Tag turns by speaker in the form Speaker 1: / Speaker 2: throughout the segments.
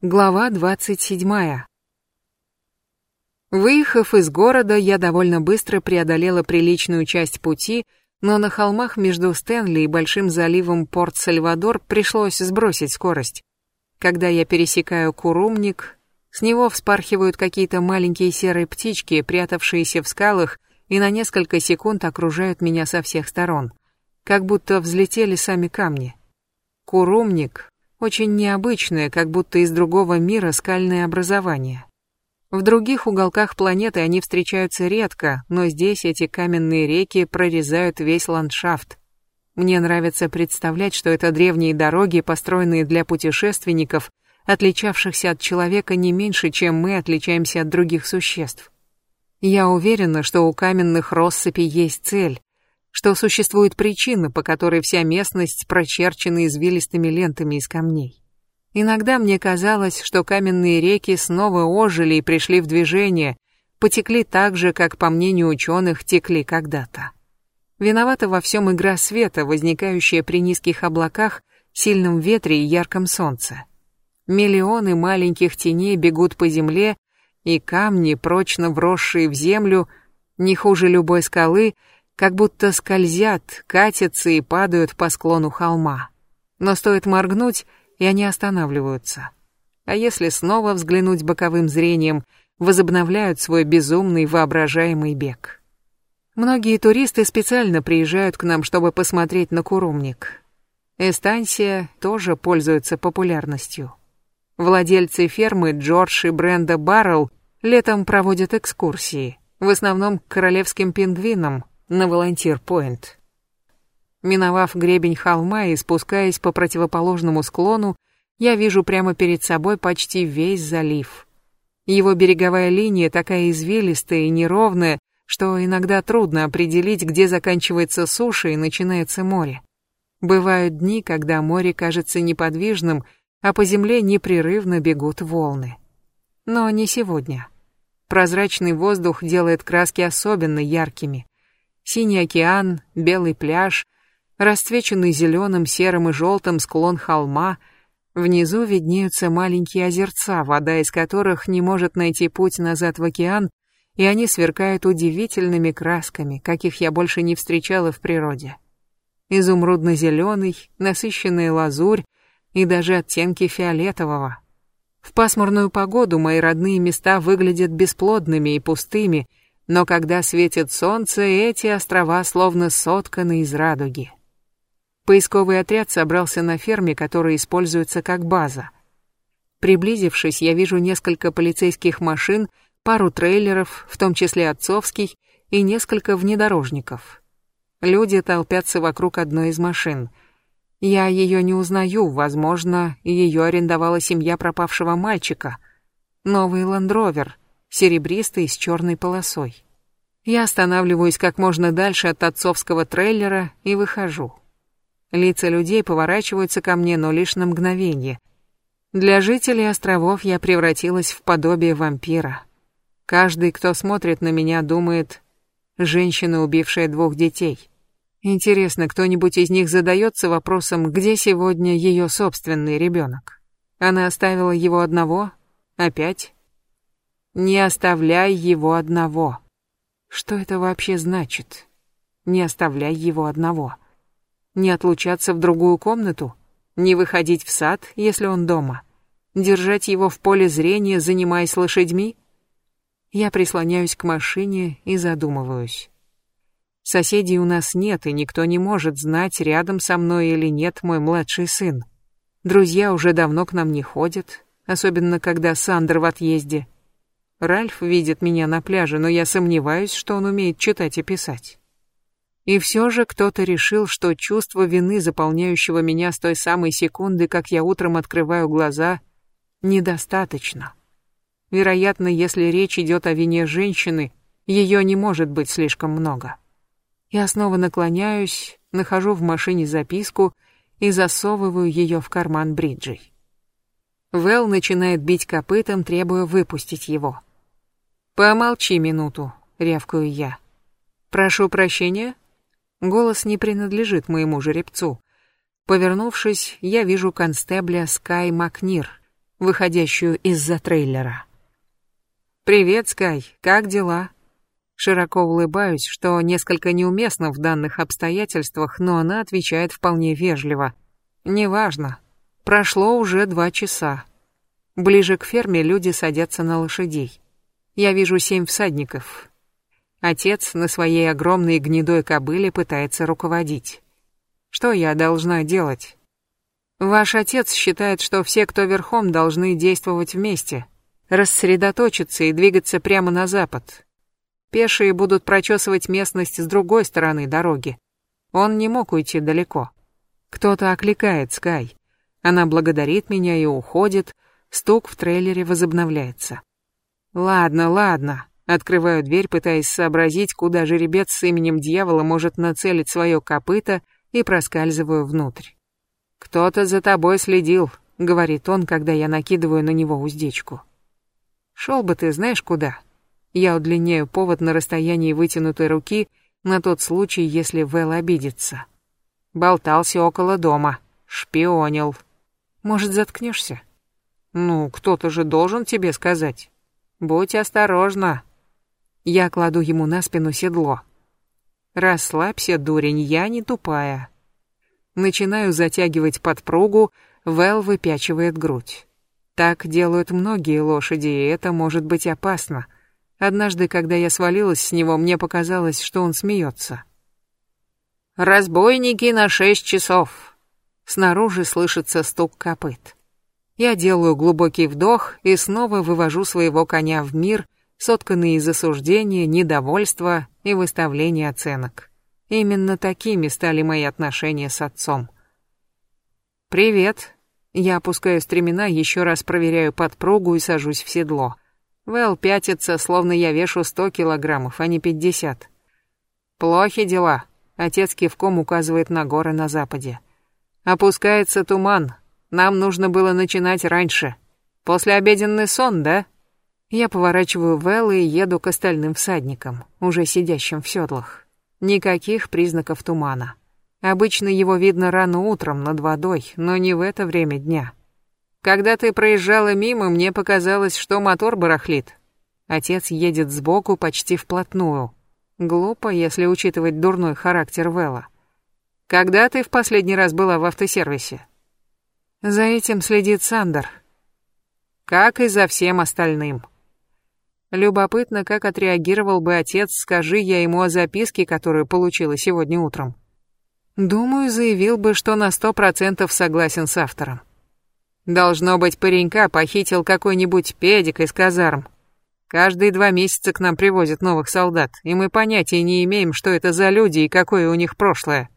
Speaker 1: Глава 27. Выехав из города, я довольно быстро преодолела приличную часть пути, но на холмах между Стэнли и Большим заливом Порт-Сальвадор пришлось сбросить скорость. Когда я пересекаю Курумник, с него вспархивают какие-то маленькие серые птички, прятавшиеся в скалах, и на несколько секунд окружают меня со всех сторон, как будто взлетели сами камни. Курумник очень необычное, как будто из другого мира скальное образование. В других уголках планеты они встречаются редко, но здесь эти каменные реки прорезают весь ландшафт. Мне нравится представлять, что это древние дороги, построенные для путешественников, отличавшихся от человека не меньше, чем мы отличаемся от других существ. Я уверена, что у каменных россыпей есть цель, что существует причина, по которой вся местность прочерчена извилистыми лентами из камней. Иногда мне казалось, что каменные реки снова ожили и пришли в движение, потекли так же, как, по мнению ученых, текли когда-то. Виновата во всем игра света, возникающая при низких облаках, сильном ветре и ярком солнце. Миллионы маленьких теней бегут по земле, и камни, прочно вросшие в землю, не хуже любой скалы, как будто скользят, катятся и падают по склону холма. Но стоит моргнуть, и они останавливаются. А если снова взглянуть боковым зрением, возобновляют свой безумный воображаемый бег. Многие туристы специально приезжают к нам, чтобы посмотреть на курумник. Эстансия тоже пользуется популярностью. Владельцы фермы Джордж и Бренда Баррелл летом проводят экскурсии, в основном к королевским пингвинам, на Волонтир-Пойнт. Миновав гребень холма и спускаясь по противоположному склону, я вижу прямо перед собой почти весь залив. Его береговая линия такая извилистая и неровная, что иногда трудно определить, где заканчивается суша и начинается море. Бывают дни, когда море кажется неподвижным, а по земле непрерывно бегут волны. Но не сегодня. Прозрачный воздух делает краски особенно яркими. Синий океан, белый пляж, расцвеченный зеленым, серым и желтым склон холма. Внизу виднеются маленькие озерца, вода из которых не может найти путь назад в океан, и они сверкают удивительными красками, каких я больше не встречала в природе. Изумрудно-зеленый, насыщенная лазурь и даже оттенки фиолетового. В пасмурную погоду мои родные места выглядят бесплодными и пустыми, но когда светит солнце, эти острова словно сотканы из радуги. Поисковый отряд собрался на ферме, которая используется как база. Приблизившись, я вижу несколько полицейских машин, пару трейлеров, в том числе отцовский, и несколько внедорожников. Люди толпятся вокруг одной из машин. Я ее не узнаю, возможно, ее арендовала семья пропавшего мальчика. Новый ландровер — серебристый с черной полосой. Я останавливаюсь как можно дальше от отцовского трейлера и выхожу. Лица людей поворачиваются ко мне, но лишь на мгновение. Для жителей островов я превратилась в подобие вампира. Каждый, кто смотрит на меня, думает, женщина, убившая двух детей. Интересно, кто-нибудь из них задается вопросом, где сегодня ее собственный ребенок? Она оставила его одного? Опять? Не оставляй его одного. Что это вообще значит? Не оставляй его одного. Не отлучаться в другую комнату? Не выходить в сад, если он дома? Держать его в поле зрения, занимаясь лошадьми? Я прислоняюсь к машине и задумываюсь. Соседей у нас нет, и никто не может знать, рядом со мной или нет мой младший сын. Друзья уже давно к нам не ходят, особенно когда Сандер в отъезде. Ральф видит меня на пляже, но я сомневаюсь, что он умеет читать и писать. И все же кто-то решил, что чувство вины, заполняющего меня с той самой секунды, как я утром открываю глаза, недостаточно. Вероятно, если речь идет о вине женщины, ее не может быть слишком много. Я снова наклоняюсь, нахожу в машине записку и засовываю ее в карман бриджей. Вэл начинает бить копытом, требуя выпустить его. «Помолчи минуту», — рявкаю я. «Прошу прощения?» Голос не принадлежит моему жеребцу. Повернувшись, я вижу констебля Скай Макнир. выходящую из-за трейлера. «Привет, Скай, как дела?» Широко улыбаюсь, что несколько неуместно в данных обстоятельствах, но она отвечает вполне вежливо. «Неважно. Прошло уже два часа. Ближе к ферме люди садятся на лошадей. Я вижу семь всадников. Отец на своей огромной гнедой кобыле пытается руководить. Что я должна делать? Ваш отец считает, что все, кто верхом, должны действовать вместе, рассредоточиться и двигаться прямо на запад. Пешие будут прочесывать местность с другой стороны дороги. Он не мог уйти далеко. Кто-то окликает Скай. Она благодарит меня и уходит. Стук в трейлере возобновляется. Ладно, ладно. Открываю дверь, пытаясь сообразить, куда жеребец с именем дьявола может нацелить свое копыто, и проскальзываю внутрь. «Кто-то за тобой следил», — говорит он, когда я накидываю на него уздечку. «Шел бы ты знаешь куда?» Я удлиняю повод на расстоянии вытянутой руки на тот случай, если Вэл обидится. Болтался около дома, шпионил. Может, заткнешься? Ну, кто-то же должен тебе сказать. Будь осторожна. Я кладу ему на спину седло. Расслабься, дурень, я не тупая. Начинаю затягивать подпругу, Вэл выпячивает грудь. Так делают многие лошади, и это может быть опасно — Однажды, когда я свалилась с него, мне показалось, что он смеется. «Разбойники на шесть часов!» Снаружи слышится стук копыт. Я делаю глубокий вдох и снова вывожу своего коня в мир, сотканный из осуждения, недовольства и выставления оценок. Именно такими стали мои отношения с отцом. «Привет». Я опускаю стремена, еще раз проверяю подпругу и сажусь в седло. Вэл пятится, словно я вешу сто килограммов, а не пятьдесят. Плохи дела. Отец кивком указывает на горы на западе. Опускается туман. Нам нужно было начинать раньше. Послеобеденный сон, да? Я поворачиваю Вэл и еду к остальным всадникам, уже сидящим в седлах. Никаких признаков тумана. Обычно его видно рано утром над водой, но не в это время дня. Когда ты проезжала мимо, мне показалось, что мотор барахлит. Отец едет сбоку почти вплотную. Глупо, если учитывать дурной характер Вэлла. Когда ты в последний раз была в автосервисе? За этим следит Сандер. Как и за всем остальным. Любопытно, как отреагировал бы отец, скажи я ему о записке, которую получила сегодня утром. Думаю, заявил бы, что на сто процентов согласен с автором. Должно быть, паренька похитил какой-нибудь педик из казарм. Каждые два месяца к нам привозят новых солдат, и мы понятия не имеем, что это за люди и какое у них прошлое.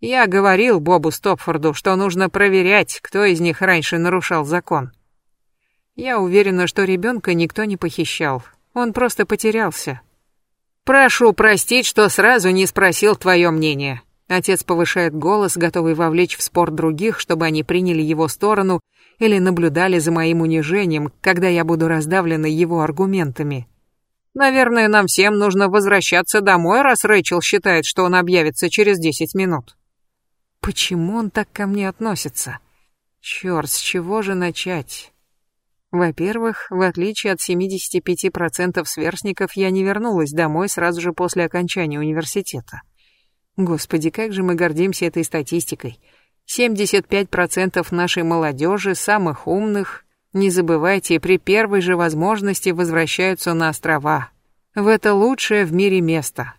Speaker 1: Я говорил Бобу Стопфорду, что нужно проверять, кто из них раньше нарушал закон. Я уверена, что ребенка никто не похищал. Он просто потерялся. Прошу простить, что сразу не спросил твое мнение. Отец повышает голос, готовый вовлечь в спор других, чтобы они приняли его сторону или наблюдали за моим унижением, когда я буду раздавлена его аргументами. Наверное, нам всем нужно возвращаться домой, раз Рэйчел считает, что он объявится через десять минут. Почему он так ко мне относится? Чёрт, с чего же начать? Во-первых, в отличие от 75% сверстников, я не вернулась домой сразу же после окончания университета. Господи, как же мы гордимся этой статистикой. 75% нашей молодежи, самых умных, не забывайте, при первой же возможности возвращаются на острова. В это лучшее в мире место.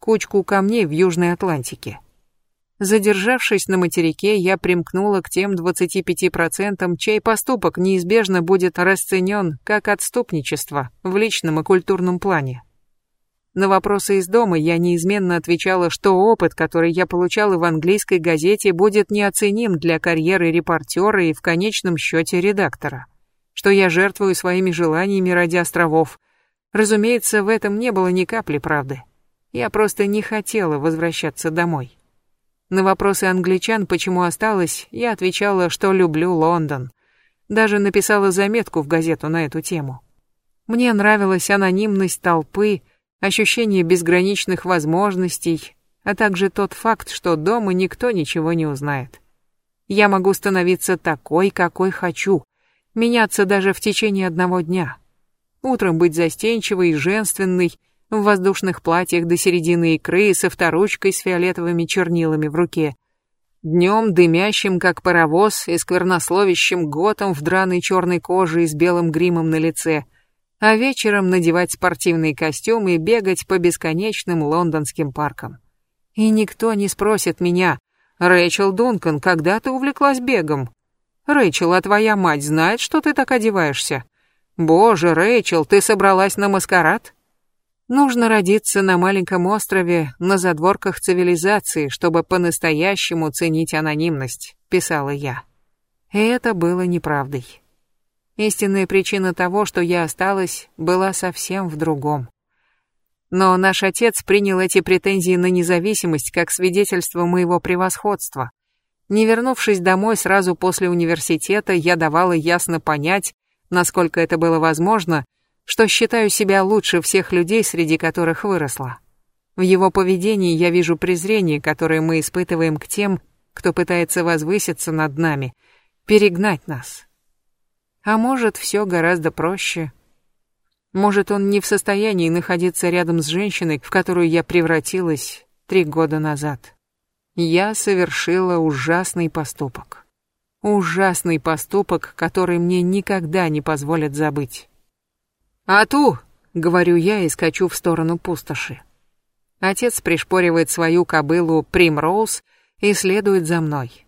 Speaker 1: Кучку камней в Южной Атлантике. Задержавшись на материке, я примкнула к тем 25%, чей поступок неизбежно будет расценен как отступничество в личном и культурном плане. На вопросы из дома я неизменно отвечала, что опыт, который я получала в английской газете, будет неоценим для карьеры репортера и в конечном счете редактора. Что я жертвую своими желаниями ради островов. Разумеется, в этом не было ни капли правды. Я просто не хотела возвращаться домой. На вопросы англичан, почему осталась, я отвечала, что люблю Лондон. Даже написала заметку в газету на эту тему. Мне нравилась анонимность толпы, ощущение безграничных возможностей, а также тот факт, что дома никто ничего не узнает. Я могу становиться такой, какой хочу, Меняться даже в течение одного дня. Утром быть застенчивой и женственной, в воздушных платьях до середины икры со вторучкой с фиолетовыми чернилами в руке. Днем дымящим, как паровоз, и сквернословящим готом в драной черной коже и с белым гримом на лице. А вечером надевать спортивные костюмы и бегать по бесконечным лондонским паркам. И никто не спросит меня, «Рэйчел Дункан, когда ты увлеклась бегом?» «Рэйчел, а твоя мать знает, что ты так одеваешься?» «Боже, Рэйчел, ты собралась на маскарад?» Нужно родиться на маленьком острове, на задворках цивилизации, чтобы по-настоящему ценить анонимность, писала я. И это было неправдой. Истинная причина того, что я осталась, была совсем в другом. Но наш отец принял эти претензии на независимость как свидетельство моего превосходства. Не вернувшись домой сразу после университета, я давала ясно понять, насколько это было возможно, что считаю себя лучше всех людей, среди которых выросла. В его поведении я вижу презрение, которое мы испытываем к тем, кто пытается возвыситься над нами, перегнать нас. А может, все гораздо проще — может, он не в состоянии находиться рядом с женщиной, в которую я превратилась три года назад. Я совершила ужасный поступок. Ужасный поступок, который мне никогда не позволят забыть. «Ату!» — говорю я и скачу в сторону пустоши. Отец пришпоривает свою кобылу Примроуз и следует за мной.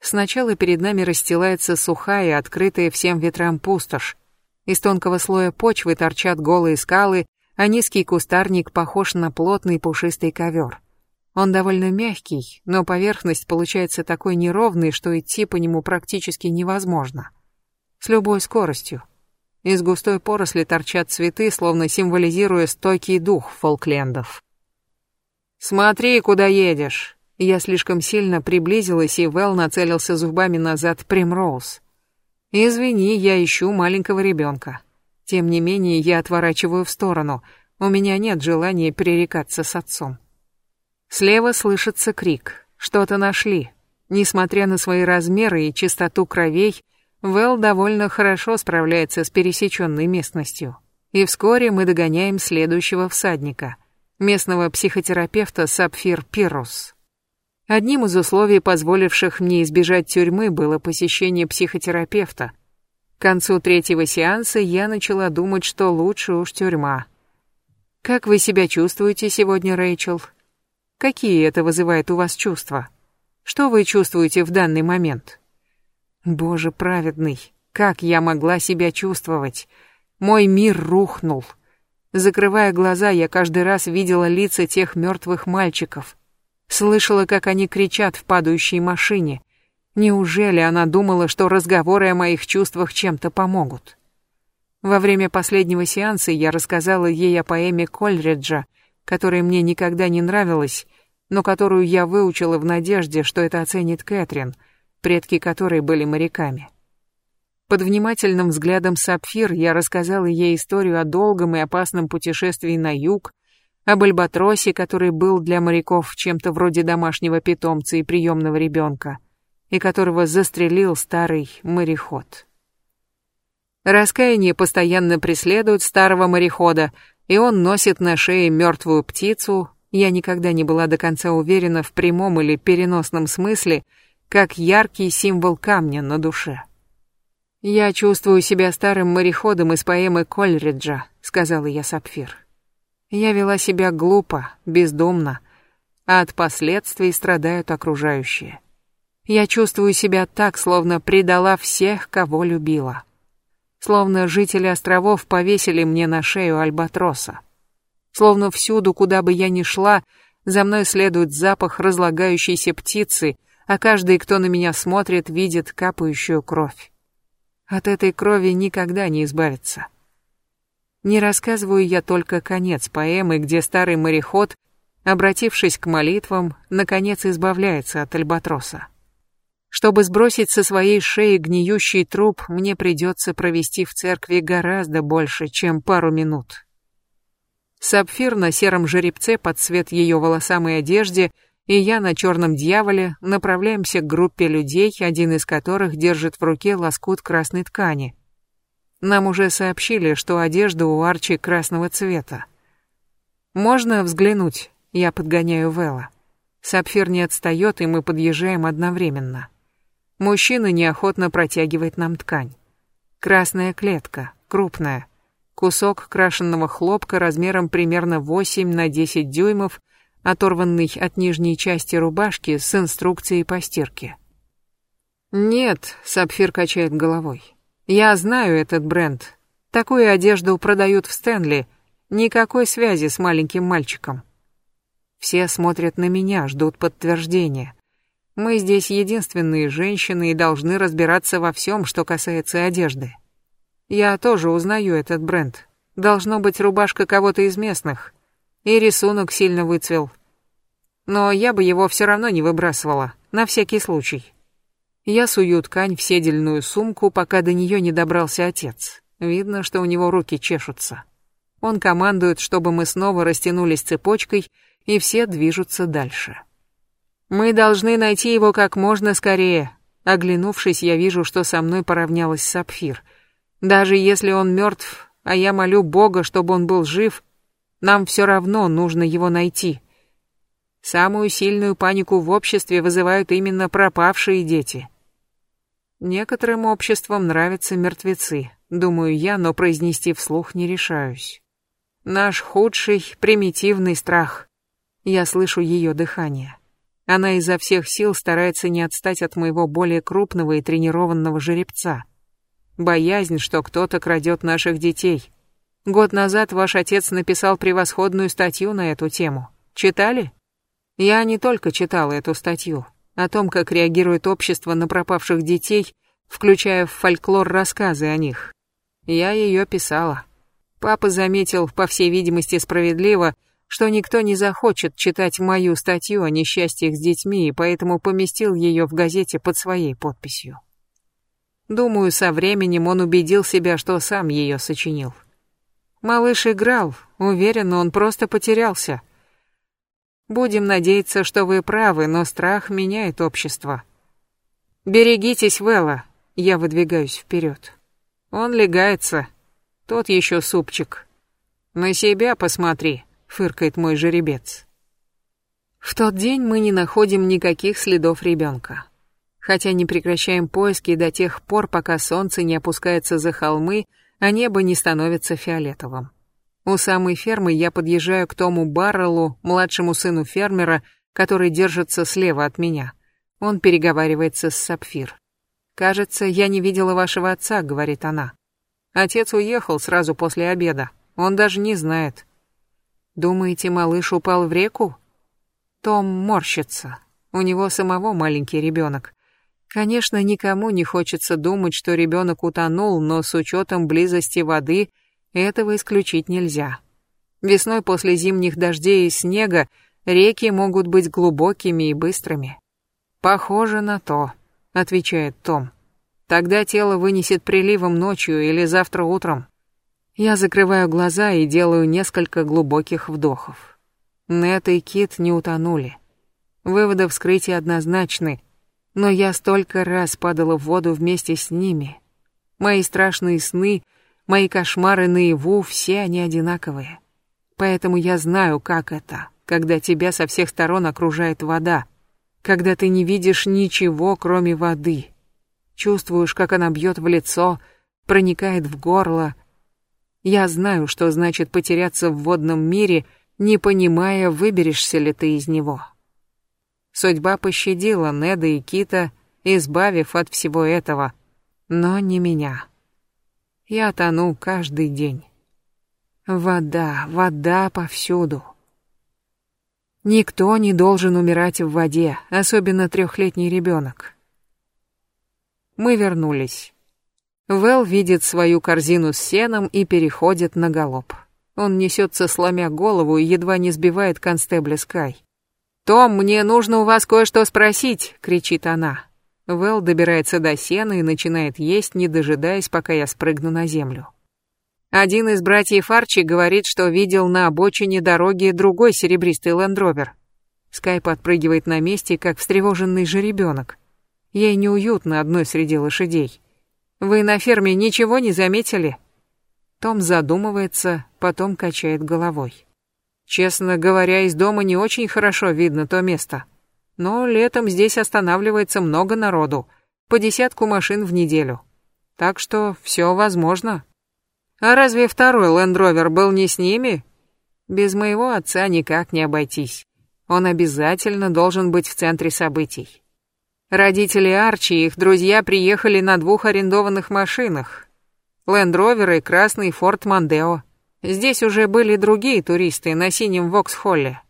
Speaker 1: Сначала перед нами расстилается сухая, открытая всем ветрам пустошь, из тонкого слоя почвы торчат голые скалы, а низкий кустарник похож на плотный пушистый ковер. Он довольно мягкий, но поверхность получается такой неровной, что идти по нему практически невозможно. С любой скоростью. Из густой поросли торчат цветы, словно символизируя стойкий дух фолклендов. «Смотри, куда едешь!» Я слишком сильно приблизилась, и Вэл нацелился зубами назад Примроуз. Извини, я ищу маленького ребенка. Тем не менее, я отворачиваю в сторону. У меня нет желания перерекаться с отцом. Слева слышится крик. Что-то нашли. Несмотря на свои размеры и чистоту кровей, Вэл довольно хорошо справляется с пересеченной местностью. И вскоре мы догоняем следующего всадника, местного психотерапевта Сапфир Пирус. Одним из условий, позволивших мне избежать тюрьмы, было посещение психотерапевта. К концу третьего сеанса я начала думать, что лучше уж тюрьма. Как вы себя чувствуете сегодня, Рэйчел? Какие это вызывает у вас чувства? Что вы чувствуете в данный момент? Боже праведный, как я могла себя чувствовать? Мой мир рухнул. Закрывая глаза, я каждый раз видела лица тех мертвых мальчиков, Слышала, как они кричат в падающей машине. Неужели она думала, что разговоры о моих чувствах чем-то помогут? Во время последнего сеанса я рассказала ей о поэме Кольриджа, которая мне никогда не нравилась, но которую я выучила в надежде, что это оценит Кэтрин, предки которой были моряками. Под внимательным взглядом Сапфир я рассказала ей историю о долгом и опасном путешествии на юг, об альбатросе, который был для моряков чем-то вроде домашнего питомца и приемного ребенка, и которого застрелил старый мореход. Раскаяние постоянно преследует старого морехода, и он носит на шее мертвую птицу, я никогда не была до конца уверена в прямом или переносном смысле, как яркий символ камня на душе. «Я чувствую себя старым мореходом из поэмы Кольриджа», — сказала я Сапфир. Я вела себя глупо, бездумно, а от последствий страдают окружающие. Я чувствую себя так, словно предала всех, кого любила. Словно жители островов повесили мне на шею альбатроса. Словно всюду, куда бы я ни шла, за мной следует запах разлагающейся птицы, а каждый, кто на меня смотрит, видит капающую кровь. От этой крови никогда не избавиться. Не рассказываю я только конец поэмы, где старый мореход, обратившись к молитвам, наконец избавляется от альбатроса. Чтобы сбросить со своей шеи гниющий труп, мне придется провести в церкви гораздо больше, чем пару минут. Сапфир на сером жеребце под цвет ее волосам и одежде и я на черном дьяволе направляемся к группе людей, один из которых держит в руке лоскут красной ткани. Нам уже сообщили, что одежда у Арчи красного цвета. «Можно взглянуть?» Я подгоняю Вэлла. Сапфир не отстает, и мы подъезжаем одновременно. Мужчина неохотно протягивает нам ткань. Красная клетка, крупная. Кусок крашенного хлопка размером примерно 8 на 10 дюймов, оторванный от нижней части рубашки с инструкцией по стирке. «Нет», — Сапфир качает головой. «Я знаю этот бренд. Такую одежду продают в Стэнли. Никакой связи с маленьким мальчиком». Все смотрят на меня, ждут подтверждения. Мы здесь единственные женщины и должны разбираться во всем, что касается одежды. Я тоже узнаю этот бренд. Должно быть рубашка кого-то из местных. И рисунок сильно выцвел. Но я бы его все равно не выбрасывала, на всякий случай. Я сую ткань в седельную сумку, пока до нее не добрался отец. Видно, что у него руки чешутся. Он командует, чтобы мы снова растянулись цепочкой, и все движутся дальше. Мы должны найти его как можно скорее. Оглянувшись, я вижу, что со мной поравнялась Сапфир. Даже если он мертв, а я молю Бога, чтобы он был жив, нам все равно нужно его найти. Самую сильную панику в обществе вызывают именно пропавшие дети. Некоторым обществам нравятся мертвецы, думаю я, но произнести вслух не решаюсь. Наш худший, примитивный страх. Я слышу ее дыхание. Она изо всех сил старается не отстать от моего более крупного и тренированного жеребца. Боязнь, что кто-то крадет наших детей. Год назад ваш отец написал превосходную статью на эту тему. Читали? Я не только читала эту статью, о том, как реагирует общество на пропавших детей, включая в фольклор рассказы о них. Я ее писала. Папа заметил, по всей видимости справедливо, что никто не захочет читать мою статью о несчастьях с детьми, и поэтому поместил ее в газете под своей подписью. Думаю, со временем он убедил себя, что сам ее сочинил. Малыш играл, уверен, он просто потерялся. Будем надеяться, что вы правы, но страх меняет общество. Берегитесь, Вэлла, я выдвигаюсь вперед. Он легается, тот еще супчик. На себя посмотри, фыркает мой жеребец. В тот день мы не находим никаких следов ребенка. Хотя не прекращаем поиски до тех пор, пока солнце не опускается за холмы, а небо не становится фиолетовым. У самой фермы я подъезжаю к Тому Барреллу, младшему сыну фермера, который держится слева от меня. Он переговаривается с Сапфир. «Кажется, я не видела вашего отца», — говорит она. Отец уехал сразу после обеда. Он даже не знает. Думаете, малыш упал в реку? Том морщится. У него самого маленький ребенок. Конечно, никому не хочется думать, что ребенок утонул, но с учетом близости воды этого исключить нельзя. Весной после зимних дождей и снега реки могут быть глубокими и быстрыми. Похоже на то, отвечает Том. Тогда тело вынесет приливом ночью или завтра утром. Я закрываю глаза и делаю несколько глубоких вдохов. Нет и Кит не утонули. Выводы вскрытия однозначны, но я столько раз падала в воду вместе с ними. Мои страшные сны, мои кошмары наяву, все они одинаковые. Поэтому я знаю, как это, когда тебя со всех сторон окружает вода, когда ты не видишь ничего, кроме воды. Чувствуешь, как она бьет в лицо, проникает в горло. Я знаю, что значит потеряться в водном мире, не понимая, выберешься ли ты из него. Судьба пощадила Неда и Кита, избавив от всего этого, но не меня. Я тону каждый день. Вода, вода повсюду. Никто не должен умирать в воде, особенно трехлетний ребенок. Мы вернулись. Вэл видит свою корзину с сеном и переходит на галоп. Он несется, сломя голову, и едва не сбивает констебля Скай. «Том, мне нужно у вас кое-что спросить!» — кричит она. Вэл добирается до сена и начинает есть, не дожидаясь, пока я спрыгну на землю. Один из братьев Арчи говорит, что видел на обочине дороги другой серебристый лендровер. Скай подпрыгивает на месте, как встревоженный жеребенок. Ей неуютно одной среди лошадей. «Вы на ферме ничего не заметили?» Том задумывается, потом качает головой. Честно говоря, из дома не очень хорошо видно то место. Но летом здесь останавливается много народу, по десятку машин в неделю. Так что все возможно. А разве второй лендровер был не с ними? Без моего отца никак не обойтись. Он обязательно должен быть в центре событий. Родители Арчи и их друзья приехали на двух арендованных машинах. Лендровер и красный Форд Мандео. Здесь уже были другие туристы на синем Воксхолле.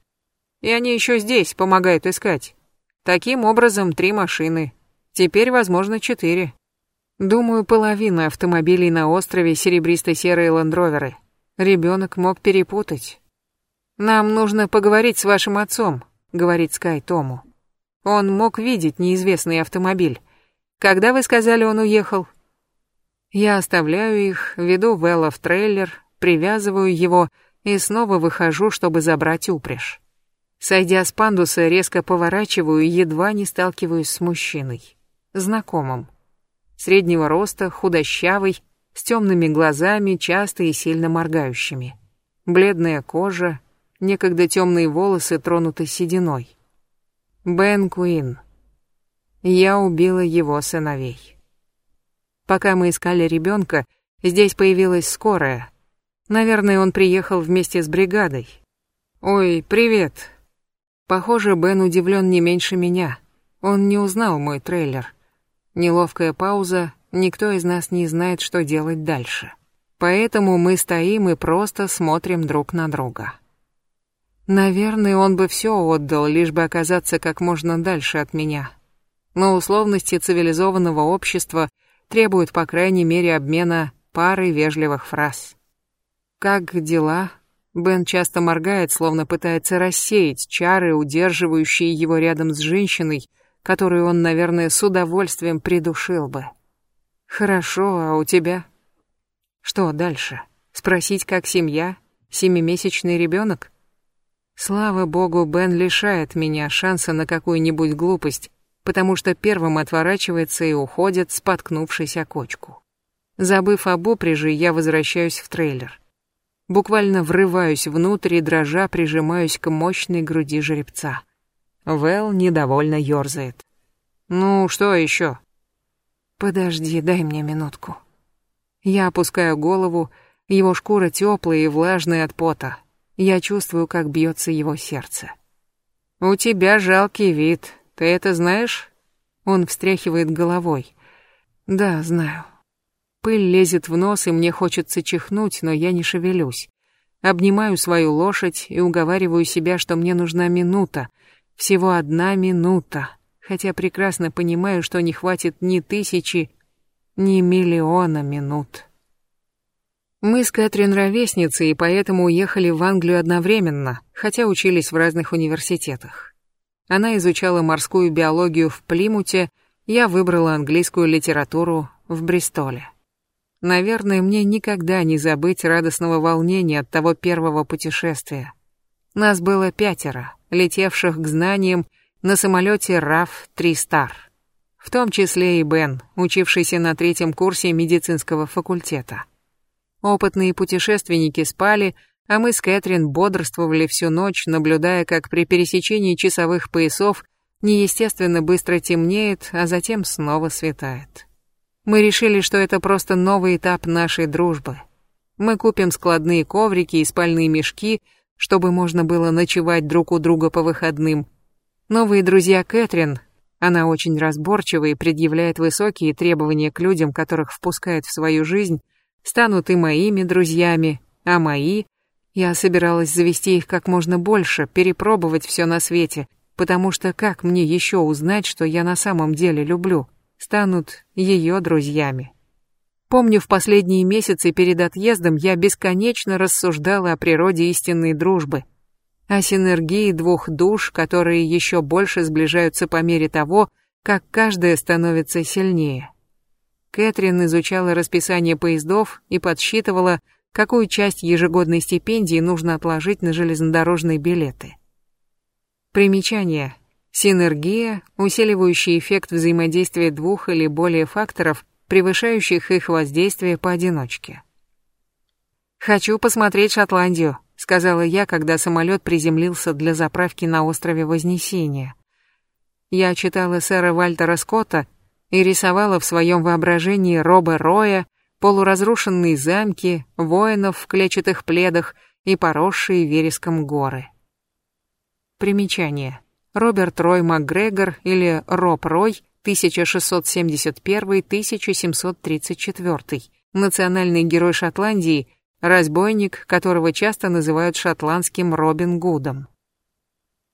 Speaker 1: И они еще здесь помогают искать. Таким образом, три машины. Теперь, возможно, четыре. Думаю, половина автомобилей на острове серебристо-серые лендроверы. Ребенок мог перепутать. «Нам нужно поговорить с вашим отцом», — говорит Скай Тому. Он мог видеть неизвестный автомобиль. Когда вы сказали, он уехал? Я оставляю их, веду Вэлла в трейлер, привязываю его и снова выхожу, чтобы забрать упряжь. Сойдя с пандуса, резко поворачиваю и едва не сталкиваюсь с мужчиной. Знакомым среднего роста, худощавый, с темными глазами, часто и сильно моргающими. Бледная кожа, некогда темные волосы тронуты сединой. Бен Куин. Я убила его сыновей. Пока мы искали ребенка, здесь появилась скорая. Наверное, он приехал вместе с бригадой. Ой, привет. Похоже, Бен удивлен не меньше меня. Он не узнал мой трейлер. Неловкая пауза, никто из нас не знает, что делать дальше. Поэтому мы стоим и просто смотрим друг на друга. Наверное, он бы все отдал, лишь бы оказаться как можно дальше от меня. Но условности цивилизованного общества требуют, по крайней мере, обмена парой вежливых фраз. «Как дела?» Бен часто моргает, словно пытается рассеять чары, удерживающие его рядом с женщиной, которую он, наверное, с удовольствием придушил бы. Хорошо, а у тебя? Что дальше? Спросить, как семья? Семимесячный ребенок? Слава богу, Бен лишает меня шанса на какую-нибудь глупость, потому что первым отворачивается и уходит, споткнувшись о кочку. Забыв об упряжи, я возвращаюсь в трейлер. Буквально врываюсь внутрь и дрожа прижимаюсь к мощной груди жеребца. Вэл недовольно ёрзает. «Ну, что еще?» «Подожди, дай мне минутку». Я опускаю голову, его шкура теплая и влажная от пота. Я чувствую, как бьется его сердце. «У тебя жалкий вид, ты это знаешь?» Он встряхивает головой. «Да, знаю». Пыль лезет в нос, и мне хочется чихнуть, но я не шевелюсь. Обнимаю свою лошадь и уговариваю себя, что мне нужна минута, всего одна минута, хотя прекрасно понимаю, что не хватит ни тысячи, ни миллиона минут. Мы с Кэтрин ровесницы и поэтому уехали в Англию одновременно, хотя учились в разных университетах. Она изучала морскую биологию в Плимуте, я выбрала английскую литературу в Бристоле. Наверное, мне никогда не забыть радостного волнения от того первого путешествия. Нас было пятеро, летевших к знаниям на самолете RAF-3 Star, в том числе и Бен, учившийся на третьем курсе медицинского факультета. Опытные путешественники спали, а мы с Кэтрин бодрствовали всю ночь, наблюдая, как при пересечении часовых поясов неестественно быстро темнеет, а затем снова светает. Мы решили, что это просто новый этап нашей дружбы. Мы купим складные коврики и спальные мешки — чтобы можно было ночевать друг у друга по выходным. Новые друзья Кэтрин, она очень разборчива и предъявляет высокие требования к людям, которых впускает в свою жизнь, станут и моими друзьями, а мои... Я собиралась завести их как можно больше, перепробовать все на свете, потому что как мне еще узнать, что я на самом деле люблю? Станут ее друзьями. Помню, в последние месяцы перед отъездом я бесконечно рассуждала о природе истинной дружбы, о синергии двух душ, которые еще больше сближаются по мере того, как каждая становится сильнее. Кэтрин изучала расписание поездов и подсчитывала, какую часть ежегодной стипендии нужно отложить на железнодорожные билеты. Примечание. Синергия, усиливающий эффект взаимодействия двух или более факторов, превышающих их воздействие поодиночке. «Хочу посмотреть Шотландию», — сказала я, когда самолет приземлился для заправки на острове Вознесения. Я читала сэра Вальтера Скотта и рисовала в своем воображении Роба Роя, полуразрушенные замки, воинов в клетчатых пледах и поросшие вереском горы. Примечание. Роберт Рой МакГрегор или Роб Рой 1671-1734, национальный герой Шотландии, разбойник, которого часто называют шотландским Робин Гудом.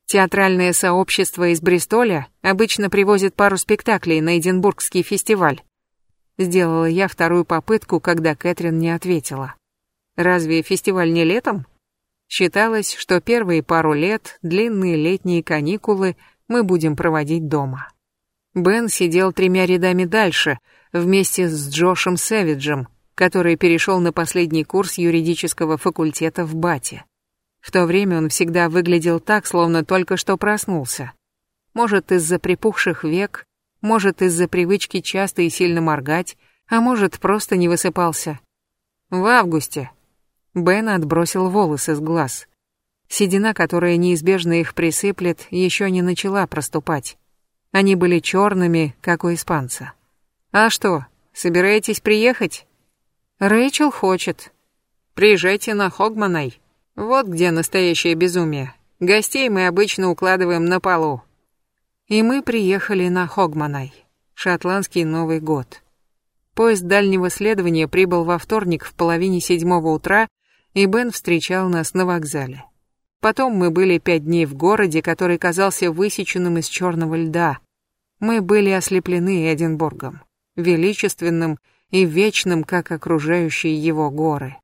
Speaker 1: Театральное сообщество из Бристоля обычно привозит пару спектаклей на Эдинбургский фестиваль. Сделала я вторую попытку, когда Кэтрин не ответила. Разве фестиваль не летом? Считалось, что первые пару лет, длинные летние каникулы, мы будем проводить дома. Бен сидел тремя рядами дальше, вместе с Джошем Сэвиджем, который перешел на последний курс юридического факультета в Бате. В то время он всегда выглядел так, словно только что проснулся. Может, из-за припухших век, может, из-за привычки часто и сильно моргать, а может, просто не высыпался. В августе, Бен отбросил волосы с глаз. Седина, которая неизбежно их присыплет, еще не начала проступать. Они были черными, как у испанца. «А что, собираетесь приехать?» «Рэйчел хочет». «Приезжайте на Хогманай. Вот где настоящее безумие. Гостей мы обычно укладываем на полу». И мы приехали на Хогманай, шотландский Новый год. Поезд дальнего следования прибыл во вторник в половине седьмого утра и Бен встречал нас на вокзале. Потом мы были пять дней в городе, который казался высеченным из черного льда. Мы были ослеплены Эдинбургом, величественным и вечным, как окружающие его горы.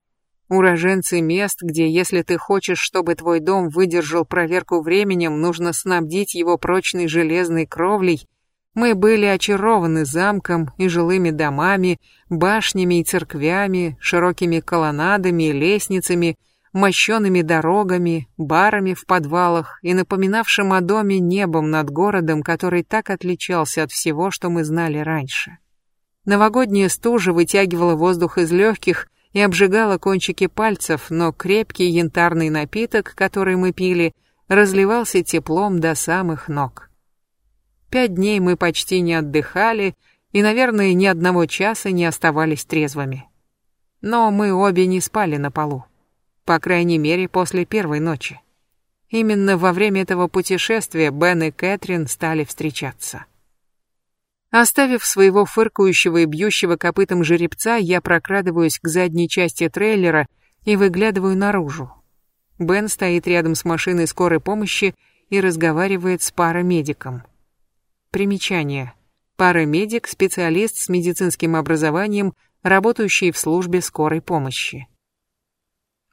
Speaker 1: Уроженцы мест, где, если ты хочешь, чтобы твой дом выдержал проверку временем, нужно снабдить его прочной железной кровлей мы были очарованы замком и жилыми домами, башнями и церквями, широкими колоннадами и лестницами, мощеными дорогами, барами в подвалах и напоминавшим о доме небом над городом, который так отличался от всего, что мы знали раньше. Новогодняя стужа вытягивала воздух из легких и обжигала кончики пальцев, но крепкий янтарный напиток, который мы пили, разливался теплом до самых ног. Пять дней мы почти не отдыхали и, наверное, ни одного часа не оставались трезвыми. Но мы обе не спали на полу. По крайней мере, после первой ночи. Именно во время этого путешествия Бен и Кэтрин стали встречаться. Оставив своего фыркающего и бьющего копытом жеребца, я прокрадываюсь к задней части трейлера и выглядываю наружу. Бен стоит рядом с машиной скорой помощи и разговаривает с парамедиком. Примечание. Парамедик – специалист с медицинским образованием, работающий в службе скорой помощи.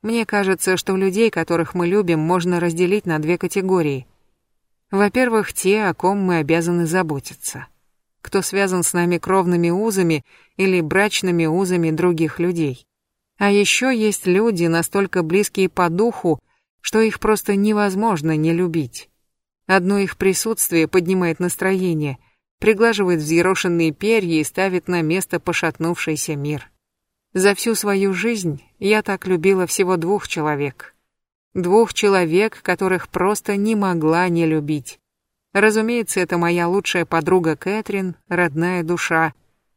Speaker 1: Мне кажется, что людей, которых мы любим, можно разделить на две категории. Во-первых, те, о ком мы обязаны заботиться. Кто связан с нами кровными узами или брачными узами других людей. А еще есть люди, настолько близкие по духу, что их просто невозможно не любить. Одно их присутствие поднимает настроение, приглаживает взъерошенные перья и ставит на место пошатнувшийся мир. За всю свою жизнь я так любила всего двух человек. Двух человек, которых просто не могла не любить. Разумеется, это моя лучшая подруга Кэтрин, родная душа,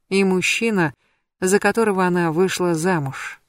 Speaker 1: и мужчина, за которого она вышла замуж.